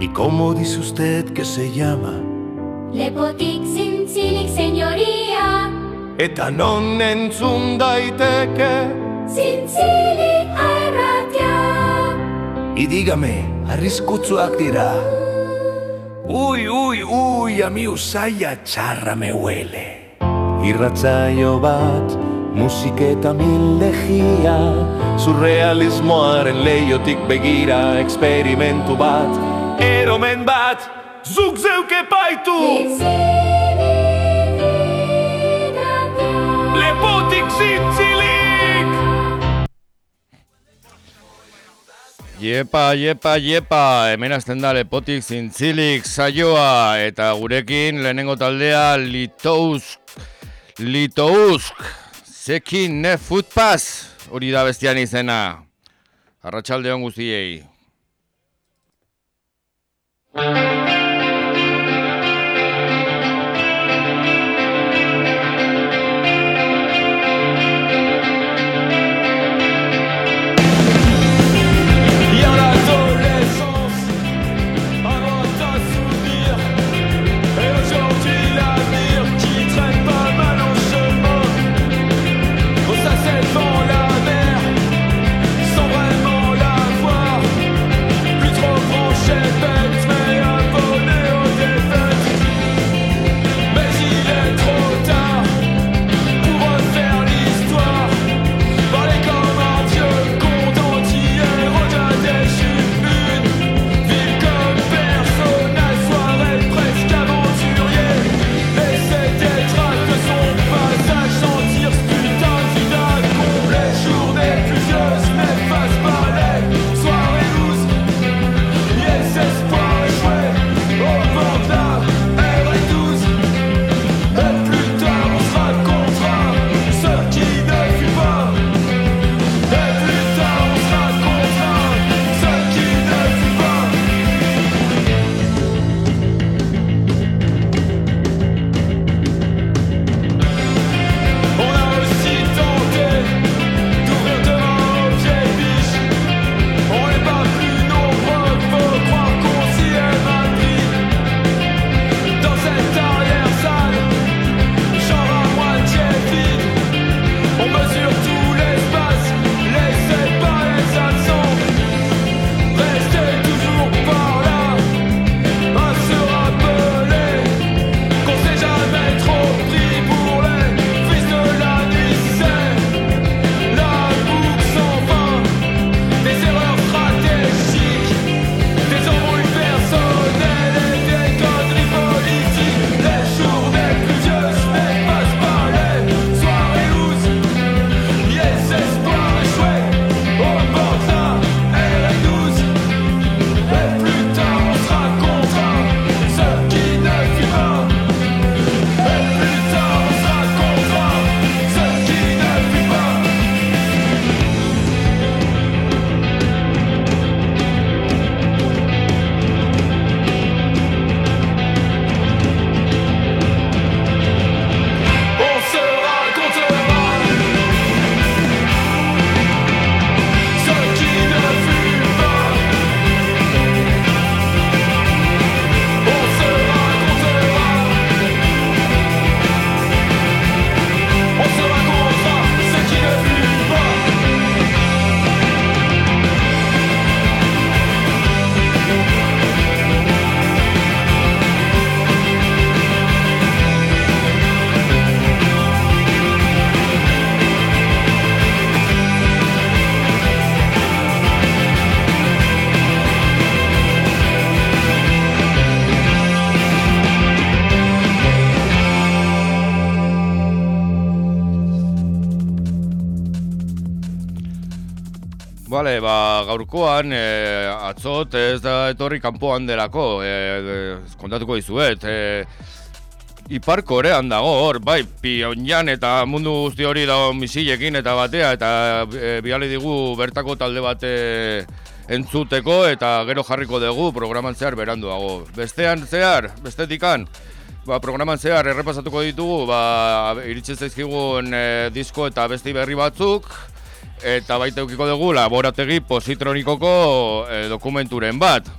¿Y cómo dice usted que se llama? Lepotik zintzilik, señoría. Eta non entzun daiteke? Zintzilik aerratia. Y dígame, arriskutsuak dira. Uy, uy, uy, a mi usaia txarra me huele. Irratzaio bat, musiketa mil legia, surrealismoaren leiotik begira, eksperimentu bat, eromen bat, zuk zeuke paitu! Lepotik zintzilik! Jepa, jepa, jepa, hemen azten da lepotik zintzilik saioa eta gurekin lehenengo taldea Litousk, Litousk, zekin ne futpaz, hori da bestian izena. Arratxalde hon guztiei. Mm-hmm. Gaurkoan, e, atzot ez da etorri kanpoan delako, e, kontatuko dizuet. E, Ipar Korean dago hor, bai, Pyongyang eta mundu guzti hori dago misilekin eta batea, eta e, bihali digu bertako talde bate entzuteko eta gero jarriko dugu programan zehar beranduago. Bestean zehar, bestetikan, ba, programan zehar errepasatuko ditugu, ba, iritsi zaizkigun e, disko eta besti berri batzuk, eta baita eukiko dugu laborategi positronikoko e, dokumenturen bat.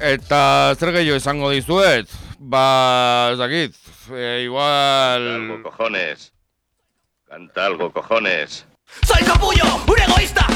Eta zer gehiago esango dizuet? Ba, ez dakit, e, igual... Algo, cojones. Canta algo, cojones. Soy capullo, un egoísta.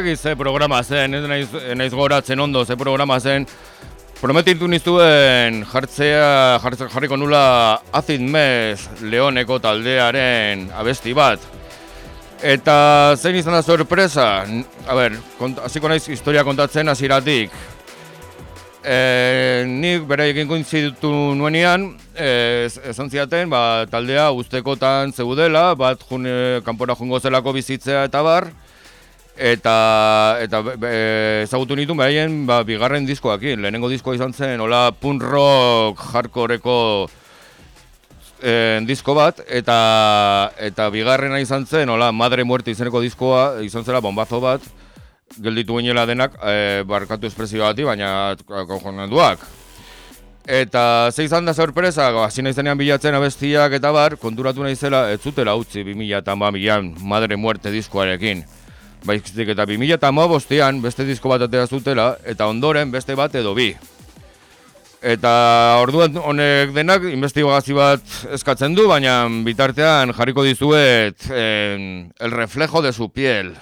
Dakit ze programa zen, ez naiz, naiz goratzen ondo ze programa zen. Prometitu nizuen jartzea, jartze, jarriko nula Acid Mez Leoneko taldearen abesti bat. Eta zein izan da sorpresa? A ber, kont, hasiko naiz historia kontatzen hasieratik. E, nik beraiekin kointziditu nuenean, e, ez- esan ziaten, ba, taldea guztekotan zeudela, bat jun, e, kanpora jungo zelako bizitzea eta bar, eta eta ezagutu nituen beraien ba, bigarren diskoakin. Lehenengo diskoa izan zen, hola punk rock hardcoreko eh, disko bat, eta eta bigarrena izan zen, hola Madre Muerte izeneko diskoa, izan zela bombazo bat, gelditu ginela denak, eh, barkatu espresio bati, baina kojonenduak. Eta ze izan da sorpresa, ba, hasi naizenean bilatzen abestiak eta bar, konturatu naizela ez zutela utzi 2012an Madre Muerte diskoarekin. Baizik eta 2015ean beste disko bat atera zutela eta ondoren beste bat edo bi. Eta orduan honek denak investigazio bat eskatzen du, baina bitartean jarriko dizuet eh, el reflejo de su piel.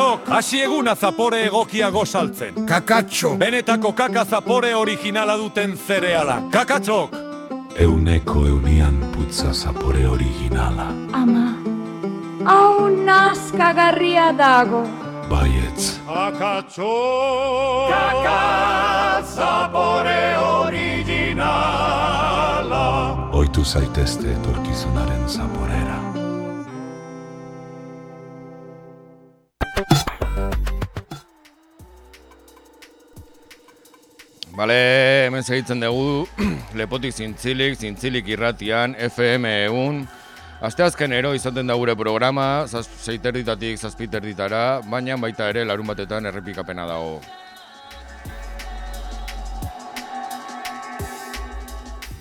Kakatzok, hasi eguna zapore egokiago saltzen. Kakatxo. Benetako kaka zapore originala duten zereala. Kakatzok! Euneko eunian putza zapore originala. Ama, hau nazkagarria dago. Baietz. Kakatzok! Kaka zapore originala. Oitu zaitezte etorkizunaren zaporera. Bale, hemen segitzen dugu lepotik zintzilik, zintzilik irratian, FM egun. Asteazkenero izaten da gure programa, zaz, seiterditatik zazpiterditara, baina baita ere larun batetan errepikapena dago.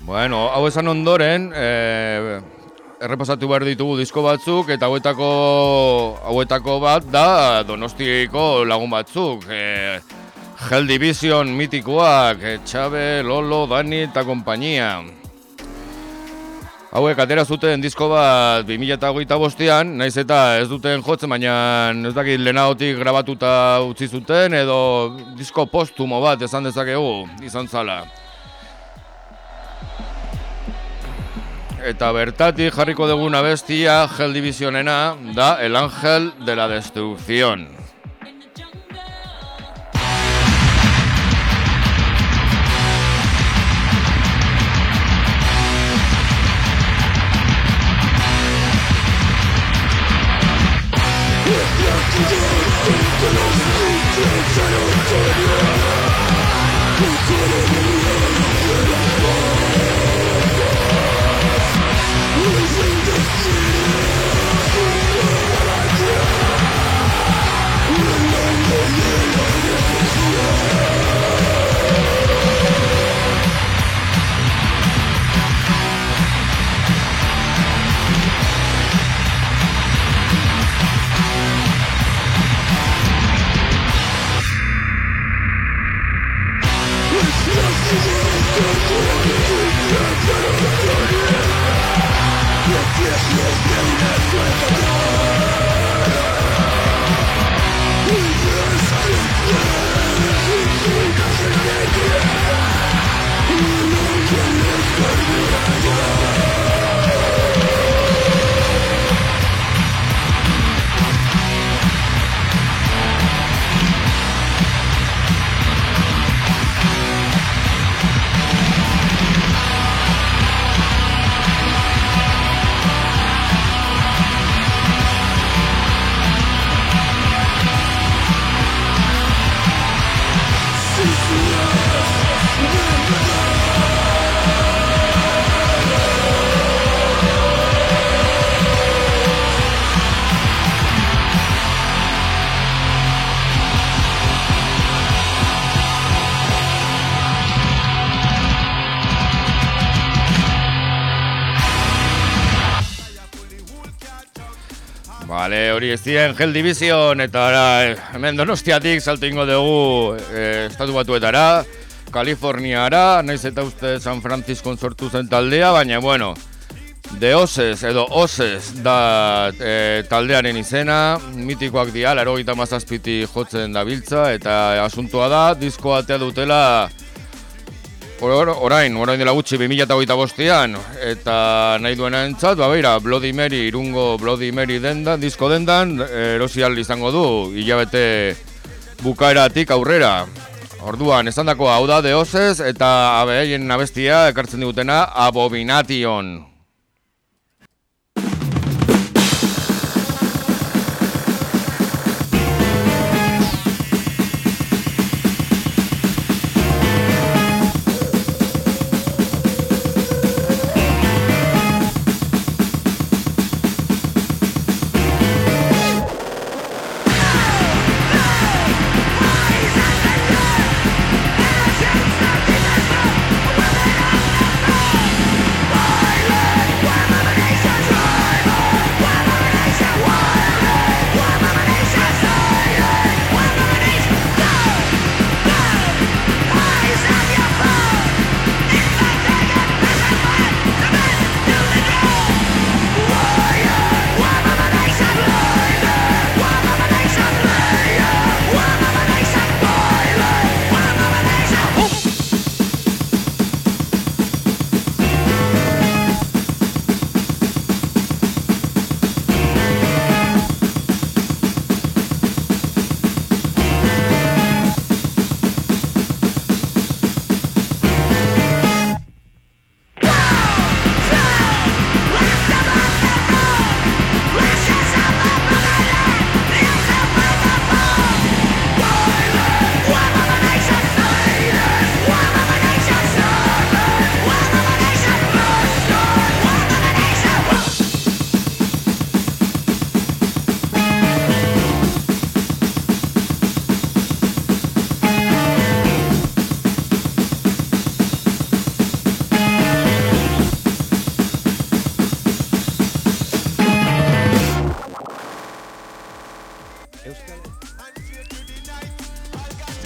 Bueno, hau esan ondoren, e, errepasatu behar ditugu disko batzuk, eta hauetako, hauetako bat da Donostiako lagun batzuk. E, Hell Division mitikoak, Txabe, Lolo, Dani eta kompainia. Hauek atera zuten disko bat 2008 bostean, naiz eta ez duten jotzen, baina ez dakit lehenagotik grabatuta utzi zuten, edo disko postumo bat esan dezakegu, izan zala. Eta bertatik jarriko dugun abestia Hell Divisionena da El Ángel de la Destrucción. Yeah. Ez dien Hell Division eta ara, hemen donostiatik salto ingo dugu eh, estatu batuetara, Kaliforniara, naiz eta uste San Francisco sortu zen taldea, baina bueno, The Oses edo Oses da eh, taldearen izena, mitikoak dira, laro gita mazazpiti jotzen dabiltza, eta asuntoa da, disko atea dutela Or, orain, orain dela gutxi 2008 bostean, eta nahi duena entzat, ba beira, Bloody Mary, irungo Bloody Mary denda, disko dendan, erosi ahal izango du, hilabete bukaeratik aurrera. Orduan, esan dako hau da deosez, eta abeien abestia ekartzen digutena Abomination.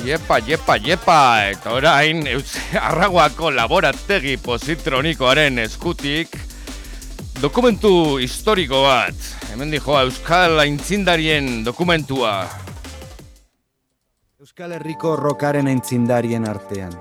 Iepa, iepa, iepa, eta orain Eus Arraguako laborategi positronikoaren eskutik dokumentu historiko bat. Hemen dijoa Euskal Aintzindarien dokumentua. Euskal Herriko rokaren aintzindarien artean.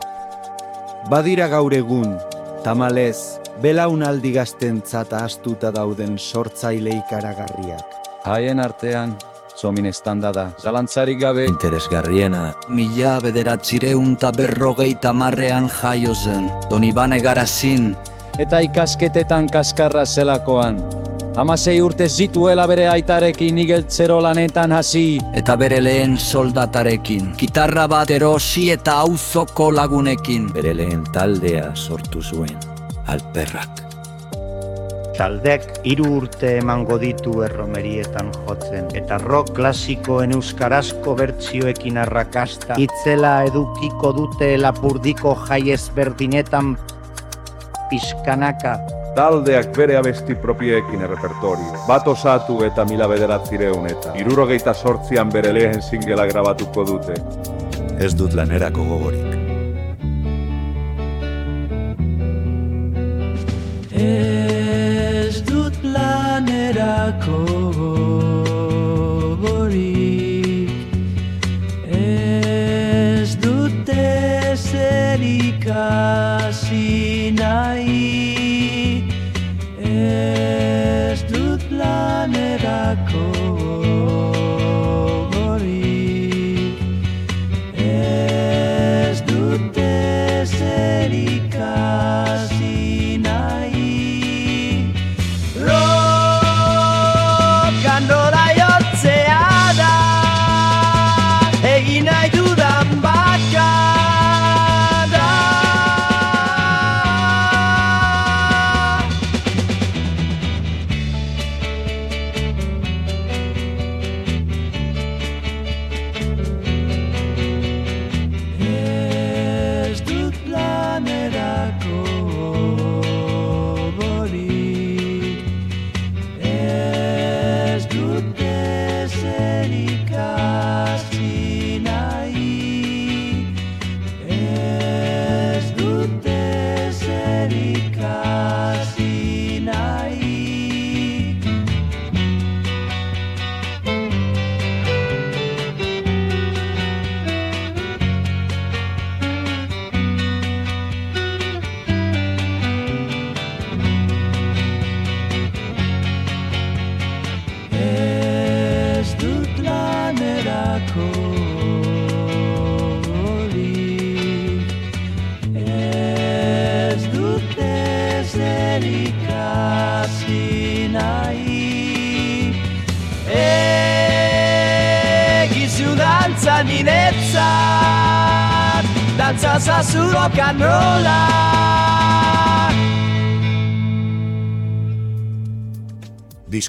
Badira gaur egun, tamalez, belaunaldi gaztentzat astuta dauden sortzaile ikaragarriak. Haien artean, zomin estanda da, zalantzarik gabe interesgarriena. Mila bederatzireun ta berrogeita marrean jaio zen, Donibane Garazin, eta ikasketetan kaskarra zelakoan. Hamasei urte zituela bere aitarekin igeltzero lanetan hasi. eta bere lehen soldatarekin, gitarra bat erosi eta auzoko lagunekin. Bere lehen taldea sortu zuen, alperrak. Taldeak hiru urte emango ditu erromerietan jotzen, eta rock klasikoen euskarazko bertsioekin arrakasta, itzela edukiko dute lapurdiko jai ezberdinetan pixkanaka. Taldeak bere abesti propieekin errepertorio. Bat osatu eta mila bederatzireun eta irurogeita sortzian bere lehen singela grabatuko dute. Ez dut lanerako gogorik. Dut lanerako gogorik Ez dut ezer ikasi nahi. Ez dut lanerako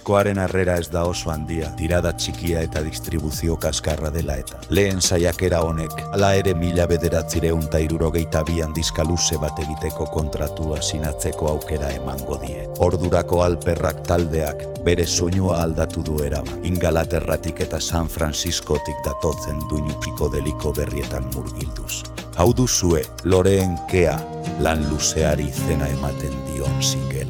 Diskoaren harrera ez da oso handia, tirada txikia eta distribuzio kaskarra dela eta. Lehen saiakera honek, ala ere mila bederatzireun ta irurogeita bian diska bat egiteko kontratua sinatzeko aukera emango die. Ordurako alperrak taldeak bere soinua aldatu du eraman. Ingalaterratik eta San Franciscotik datotzen duinupiko deliko berrietan murgilduz. Hau duzue, loreen kea, lan luzeari zena ematen dion singela.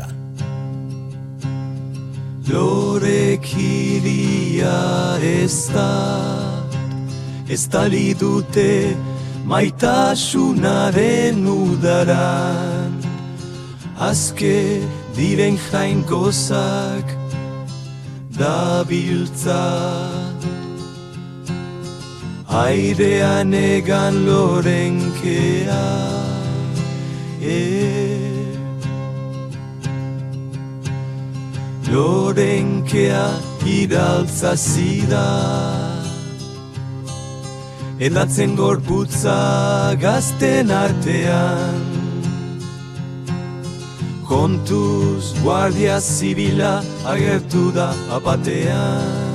Lorekiria ez da Ez tali dute maitasunaren udaran Azke diren jainkozak dabiltza Airean egan lorenkea eh. Lorenkea iraltza zida. Edatzen gorputza gazten artean. Kontuz guardia zibila agertu da apatean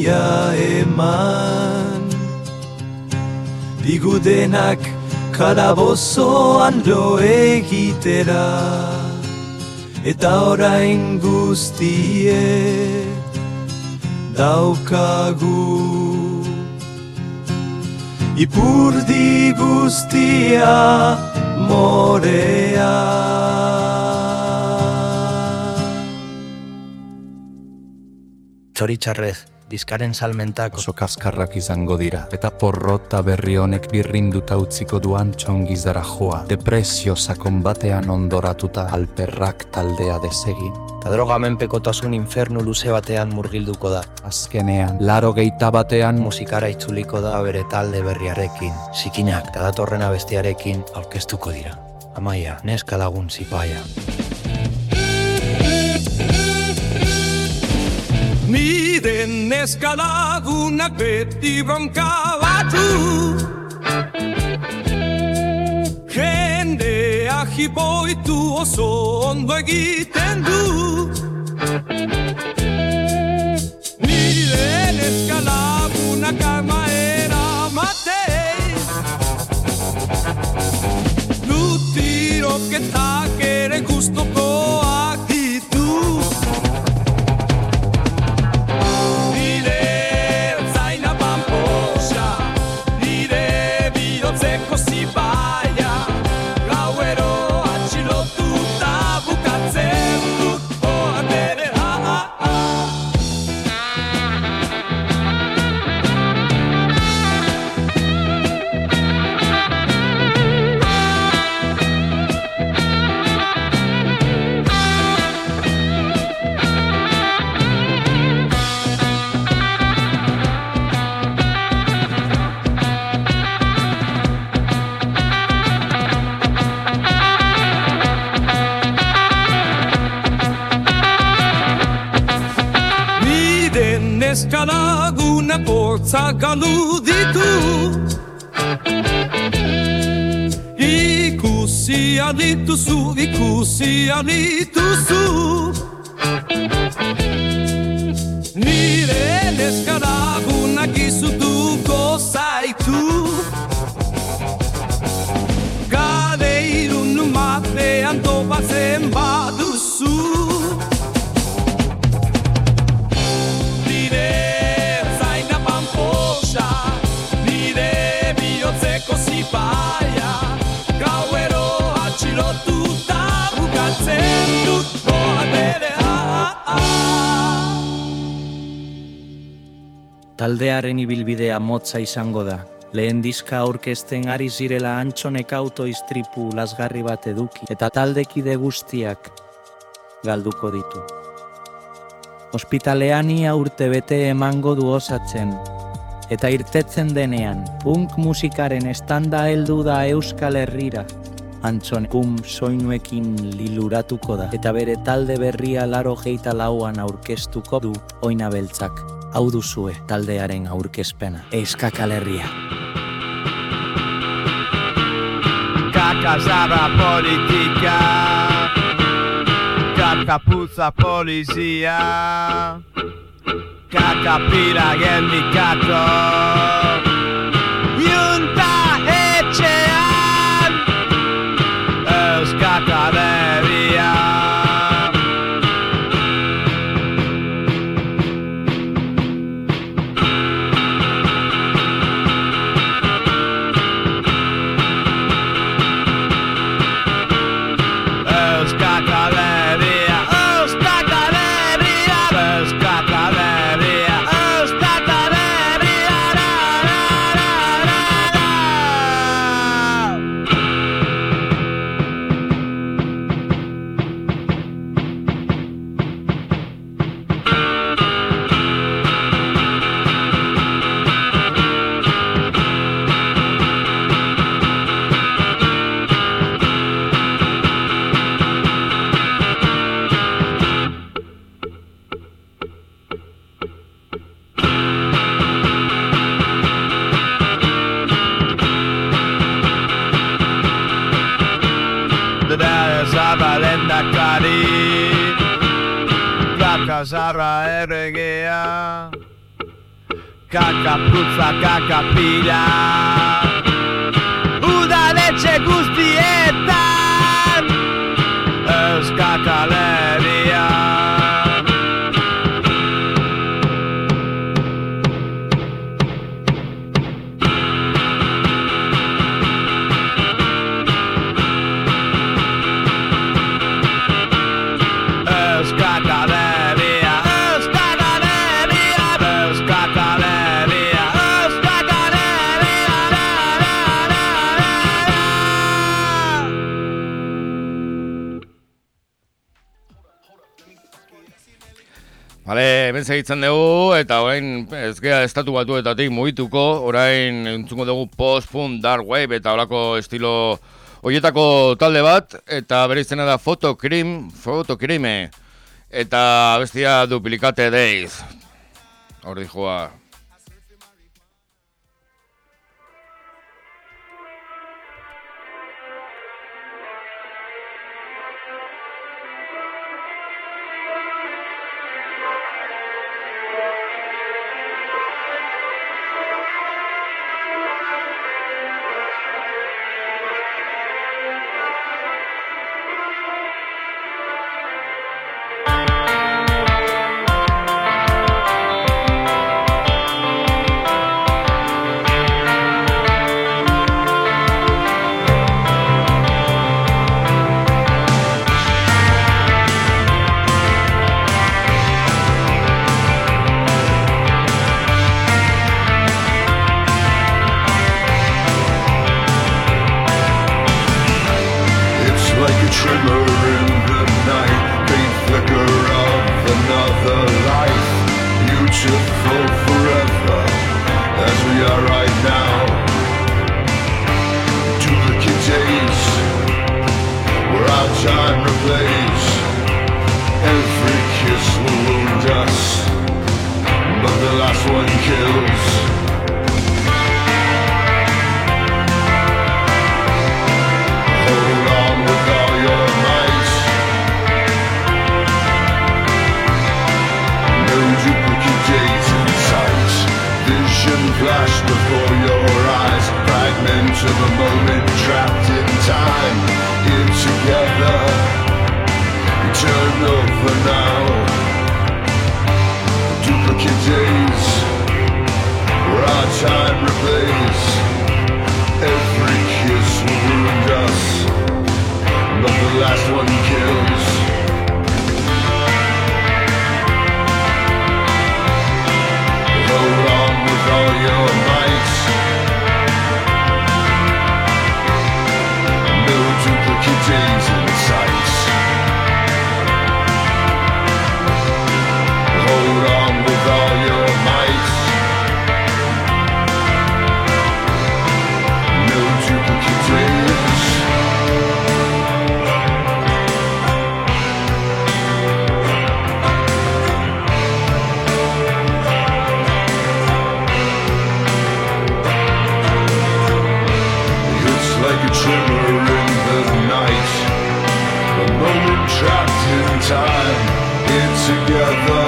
hipoia eman. Bigudenak kalabozoan lo egitera. Eta orain guztie daukagu. Ipurdi guztia morea. Txoritxarrez, diskaren salmentak oso kaskarrak izango dira. Eta porrota berri honek birrinduta utziko duan txongizara joa. Depresio sakon batean ondoratuta alperrak taldea desegin. eta drogamenpekotasun infernu luze batean murgilduko da. Azkenean, laro geita batean Musikara itzuliko da bere talde berriarekin, zikinak eta datorren abestiarekin aurkeztuko dira. Amaia, neska lagun zipaia. Nire neska lagunak beti bronka batu Jendea jipoitu oso ondo egiten du Nire neska lagunak ama eramatei Lutiroketak ere gustokoak portza galu ditu Ikusi alituzu, ikusi alituzu Nire neska lagunak izutuko zaitu Gadeirun batean topatzen baduzu Taldearen ibilbidea motza izango da. Lehen diska aurkezten ari zirela antxonek autoistripu lasgarri bat eduki eta taldekide guztiak galduko ditu. Ospitalean ia urte bete emango du osatzen, eta irtetzen denean, punk musikaren estanda heldu da Euskal Herrira. Antxon kum soinuekin liluratuko da, eta bere talde berria laro geita lauan aurkeztuko du oina beltzak. Hau duzue taldearen aurkezpena. Euskal Herria. Kakazara politika Kakapuza polizia Kakapira gendikato zarra erregea. Kaka putza, kaka pila Bale, hemen segitzen dugu, eta orain ez gea estatu batuetatik mugituko, orain entzungo dugu post-punk, dark wave, eta horako estilo hoietako talde bat, eta bere izena da Fotokrim, Fotokrime, eta bestia Duplicate Days. Hor joa. Sight. Vision before your eyes. Fragment of a moment trapped in time. Together, now. Duplicate days, where our time replays. Every kiss us, but the last one kills. Yeah.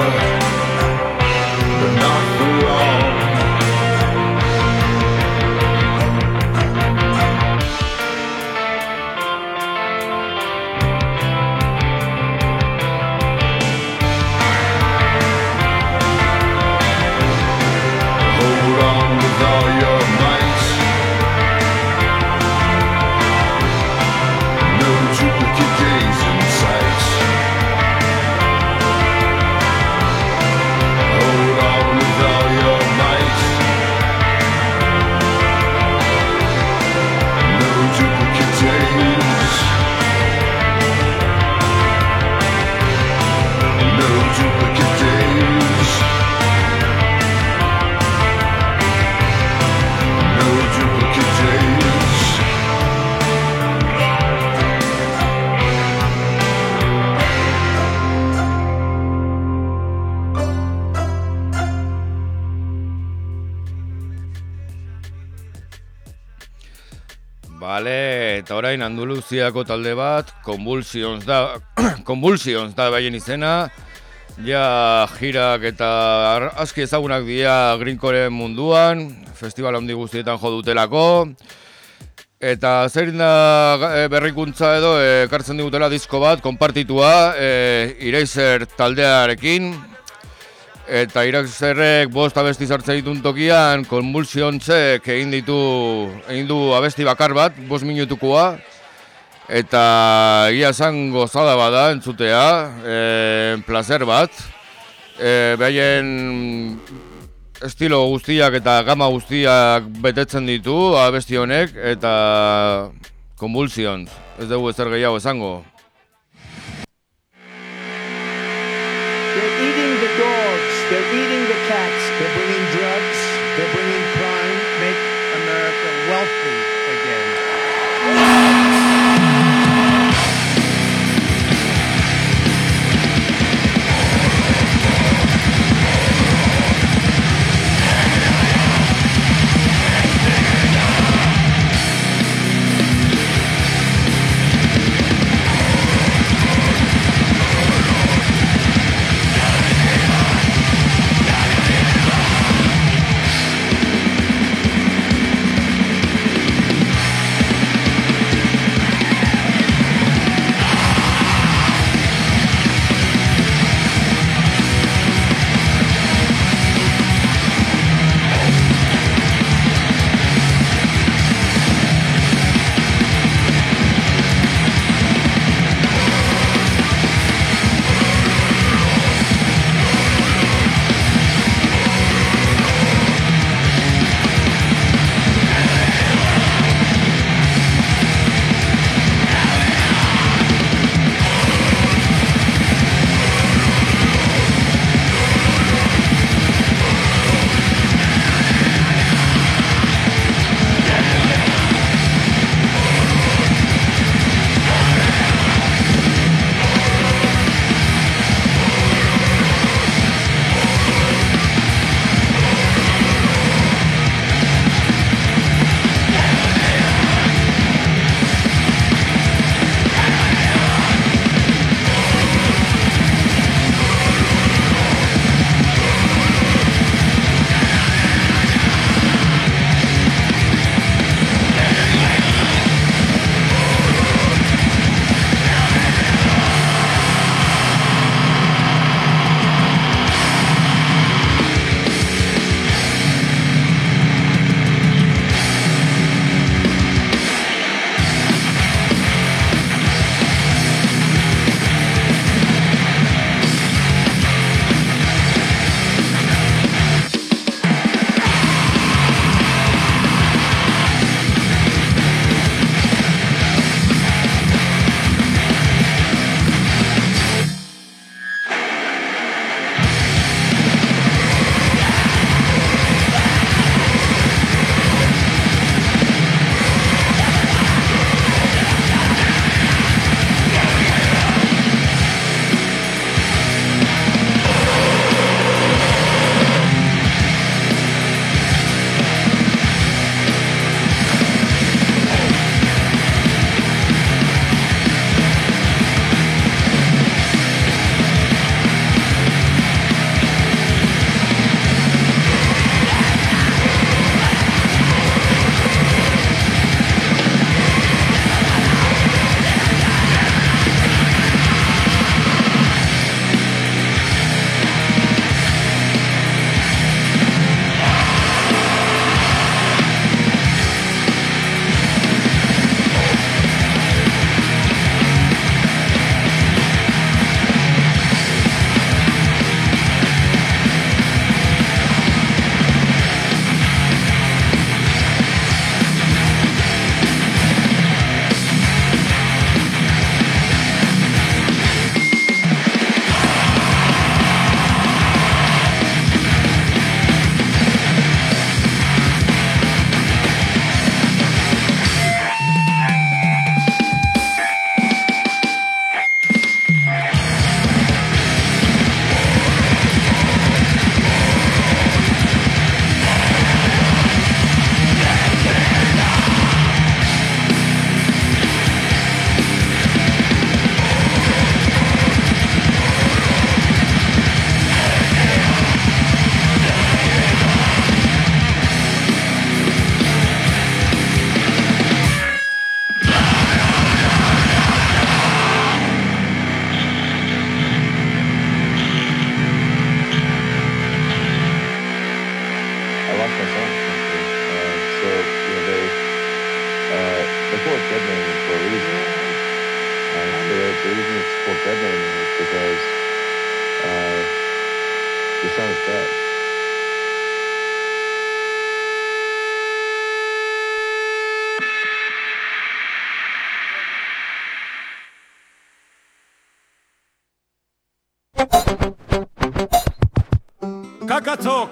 Eta orain Andaluziako talde bat, Convulsions da, Convulsions da baien izena, ja jirak eta aski ezagunak dira Greencore munduan, festival handi guztietan jo dutelako, eta zer da e, berrikuntza edo e, ekartzen digutela disko bat, konpartitua, e, Eraser taldearekin, Eta Irazerrek bost abesti sartzen ditun tokian, Convulsionsek egin ditu, egin du abesti bakar bat, bost minutukoa. Eta egia esan gozada bada entzutea, e, placer bat. E, behaien estilo guztiak eta gama guztiak betetzen ditu abesti honek, eta Convulsions, ez dugu ezer gehiago esango.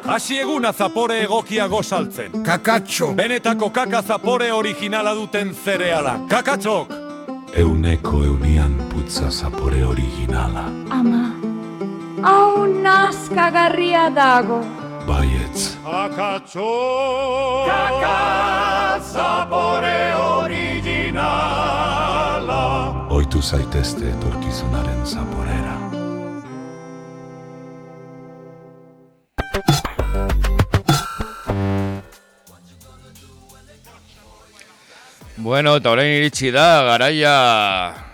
Hasi eguna zapore egokia gozaltzen. Kakatxo. Benetako kaka zapore originala duten zereala. Kakatzok! Euneko eunian putza zapore originala. Ama, hau nazkagarria dago. Baietz. Kakatxo! Kaka zapore originala. Oitu zaitezte etorkizunaren zaporera. Bueno, eta orain iritsi da, garaia,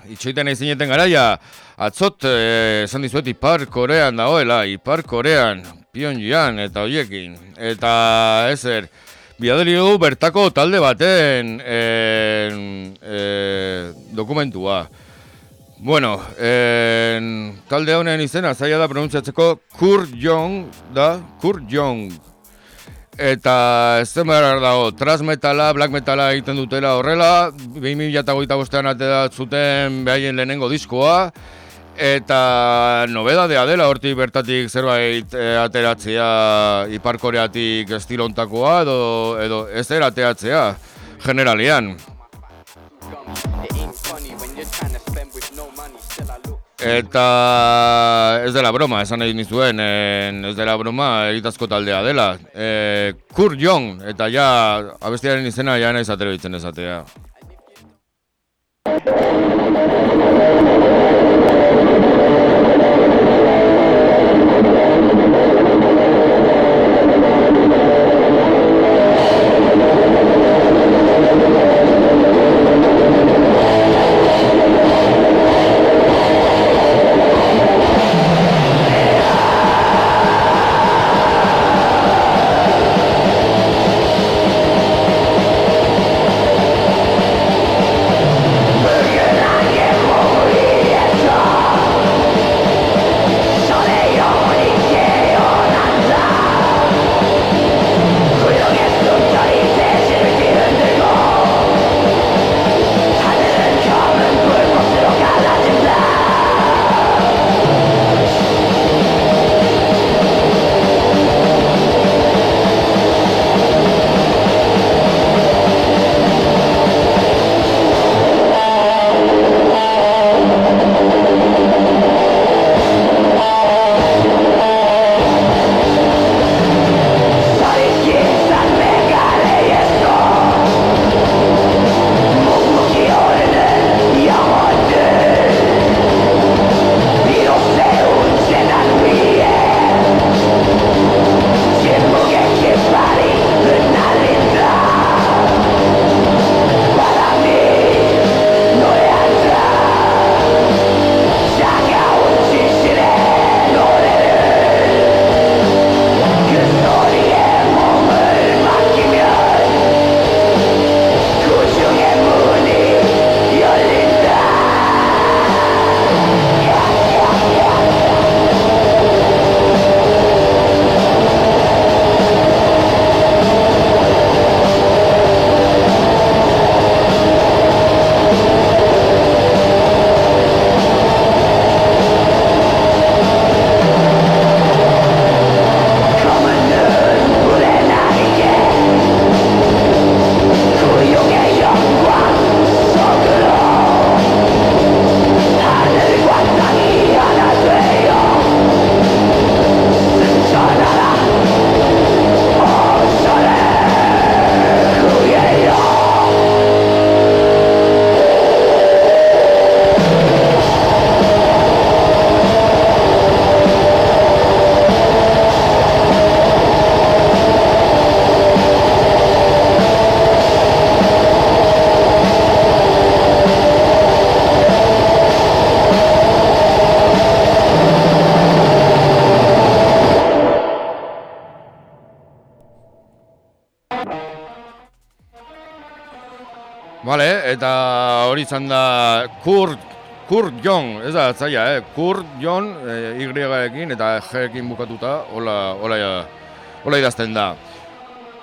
itxoiten izineten garaia, atzot, eh, esan dizuet, Ipar Korean dagoela, Ipar Korean, Pyongyang eta hoiekin. Eta ezer, biadeli dugu bertako talde baten en, eh, dokumentua. Bueno, en, talde honen izena, zaila da pronuntziatzeko, Kur Jong da, Kur Jong. Eta ez zen behar dago, thrash metala, black metala egiten dutela horrela, 2008 bostean atera zuten behaien lehenengo diskoa, eta nobedadea dela hortik bertatik zerbait eh, ateratzea iparkoreatik estilontakoa edo, edo ez ateratzea, generalian. Eta ez dela broma, esan nahi nizuen, en, ez dela broma egitazko taldea dela. E, Kur Jong, eta ja, abestiaren izena ja nahi zatero ditzen ezatea. Eta hori izan da Kurt, Kurt Jon, ez da zaila, eh? Kurt Jon, e, Y-ekin eta G-ekin bukatuta, hola, hola, hola idazten da.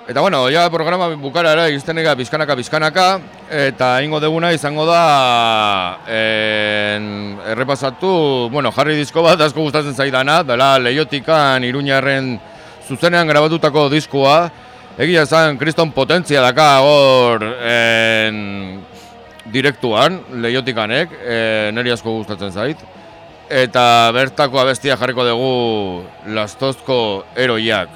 Eta bueno, ja programa bukarara iztenega bizkanaka bizkanaka eta ingo deguna izango da en, errepasatu, bueno, jarri disko bat asko gustatzen zaidana, dela Leiotikan Iruñarren zuzenean grabatutako diskoa. Egia esan kriston potentzia daka hor en, direktuan, Leiotikanek, e, niri asko gustatzen zait. Eta bertako abestia jarriko dugu Lastozko eroiak.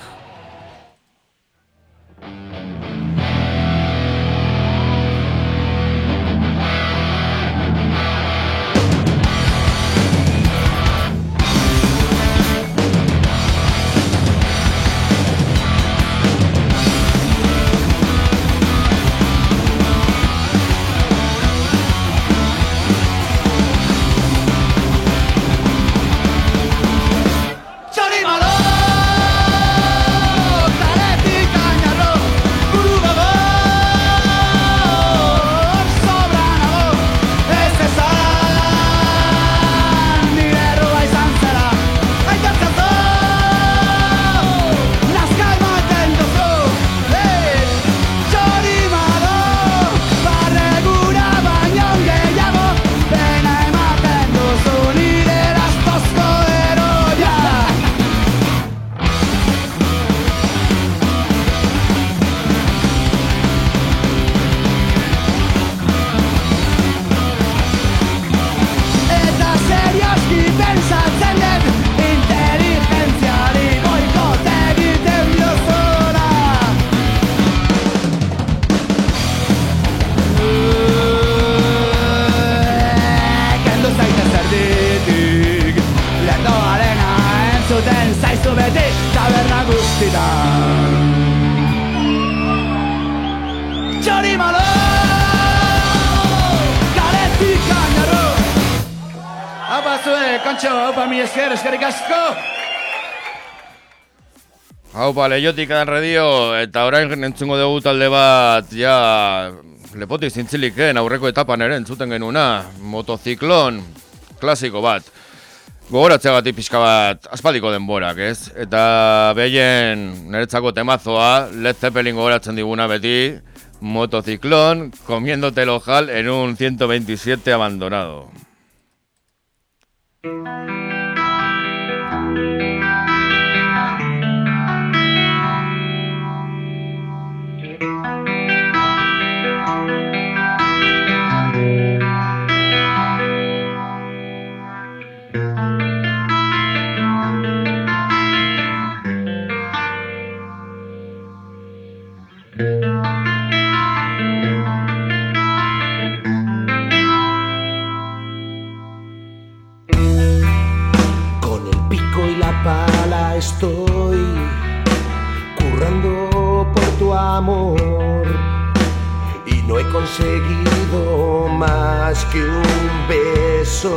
Kontxo, opa mi esker, eskerrik asko Hau, ba, leiotikan radio, eta orain entzungo dugu talde bat, ja, lepotik zintziliken aurreko etapan ere entzuten genuna, motoziklon, klasiko bat. Gogoratzeagatik pixka bat, aspaldiko denborak, ez? Eta behien niretzako temazoa, Led Zeppelin gogoratzen diguna beti, motoziklon, comiéndote el ojal en un 127 abandonado. Música estoy currando por tu amor y no he conseguido más que un beso.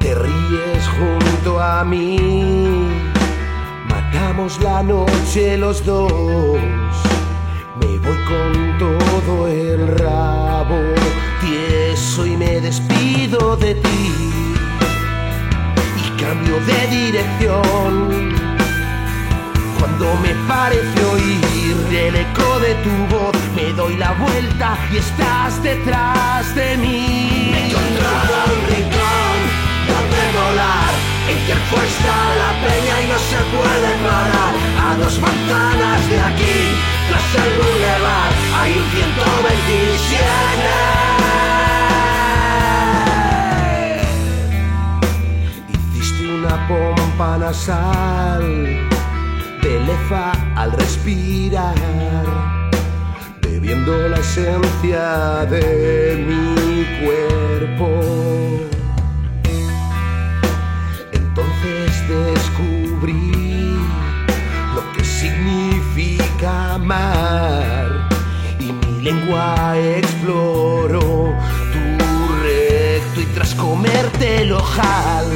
Te ríes junto a mí, matamos la noche los dos. Me voy con todo el rabo tieso y me despido de ti cambio de dirección. Cuando me parece oír el eco de tu voz, me doy la vuelta y estás detrás de mí. Me he encontrado un rincón donde volar. En que está la peña y no se puede parar. A dos manzanas de aquí, tras el boulevard, hay un 127. Pompa nasal de lefa al respirar, bebiendo la esencia de mi cuerpo. Entonces descubrí lo que significa amar y mi lengua exploró tu recto y tras comerte el ojal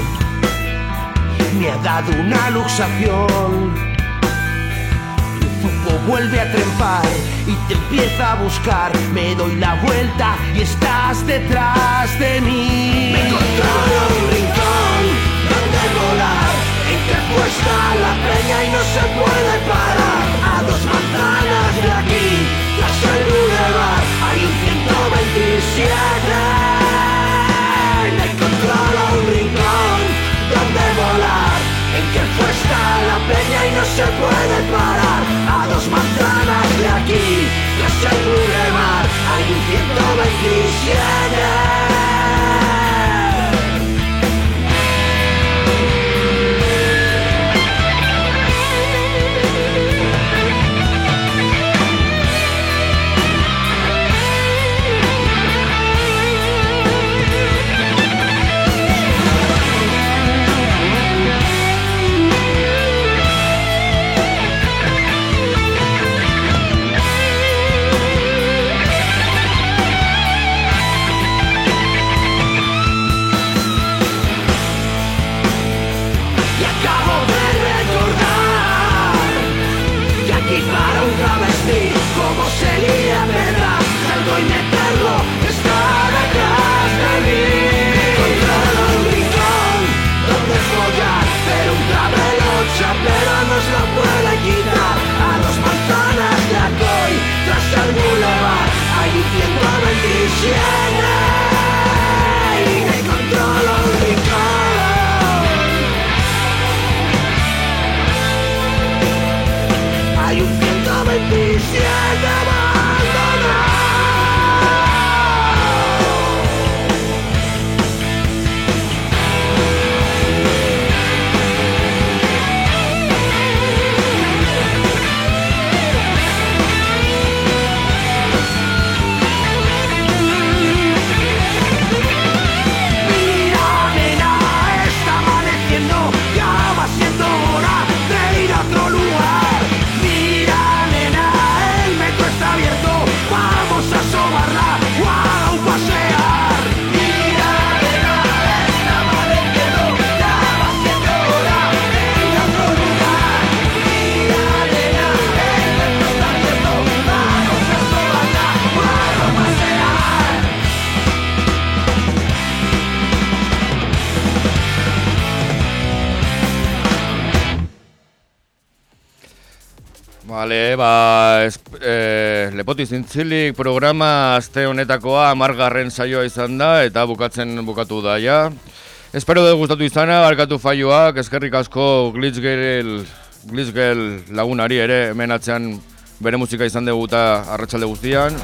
me ha dado una luxación. Tu cupo vuelve a trempar y te empieza a buscar. Me doy la vuelta y estás detrás de mí. Me controla un rincón donde volar. En puesta la peña y no se puede parar. A dos manzanas de aquí, tras el bulevar, hay un 127. Me controla un rincón donde volar. Que puesta la peña y no se puede parar. A dos manzanas de aquí, tras el bulevar, hay un 127. Vale, ba, ez, e, lepoti zintzilik programa aste honetakoa amargarren saioa izan da eta bukatzen bukatu da ja. Espero dugu gustatu izana, barkatu faioak, eskerrik asko Glitzgel, Glitzgel lagunari ere hemen atzean bere musika izan dugu eta arratsalde guztian.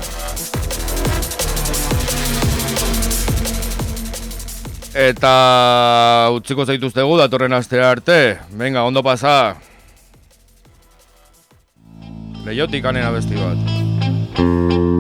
Eta utziko zaituztegu datorren astea arte. Venga, ondo pasa. Leiotik anena besti bat.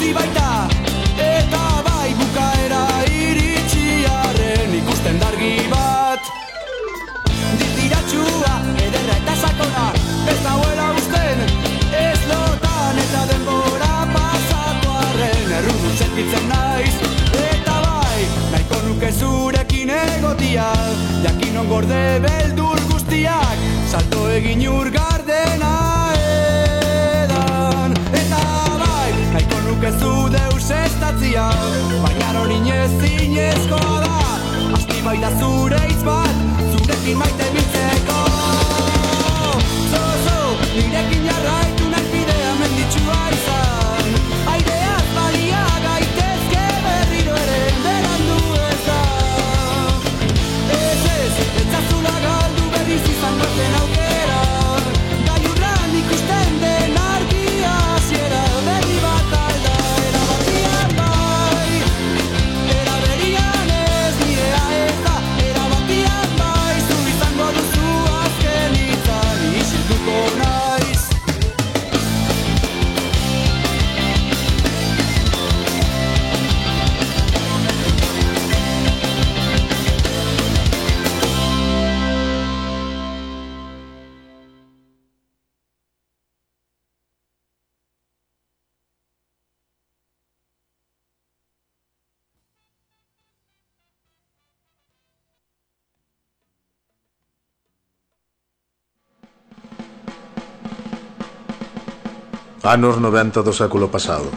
utzi baita. Eta bai bukaera iritsiaren ikusten dargi bat. Ditiratxua, ederra eta sakona Ez dauela usten, ez lotan eta denbora pasatu arren Errudun sentitzen naiz, eta bai, nahiko nuke zurekin egotia. Jakinon gorde beldur guztiak, salto egin urgardena ez du deus estatzia Baina hori nezin da. Asti baita zure hitz bat Zurekin maite mitzeko anos 90 do século pasado.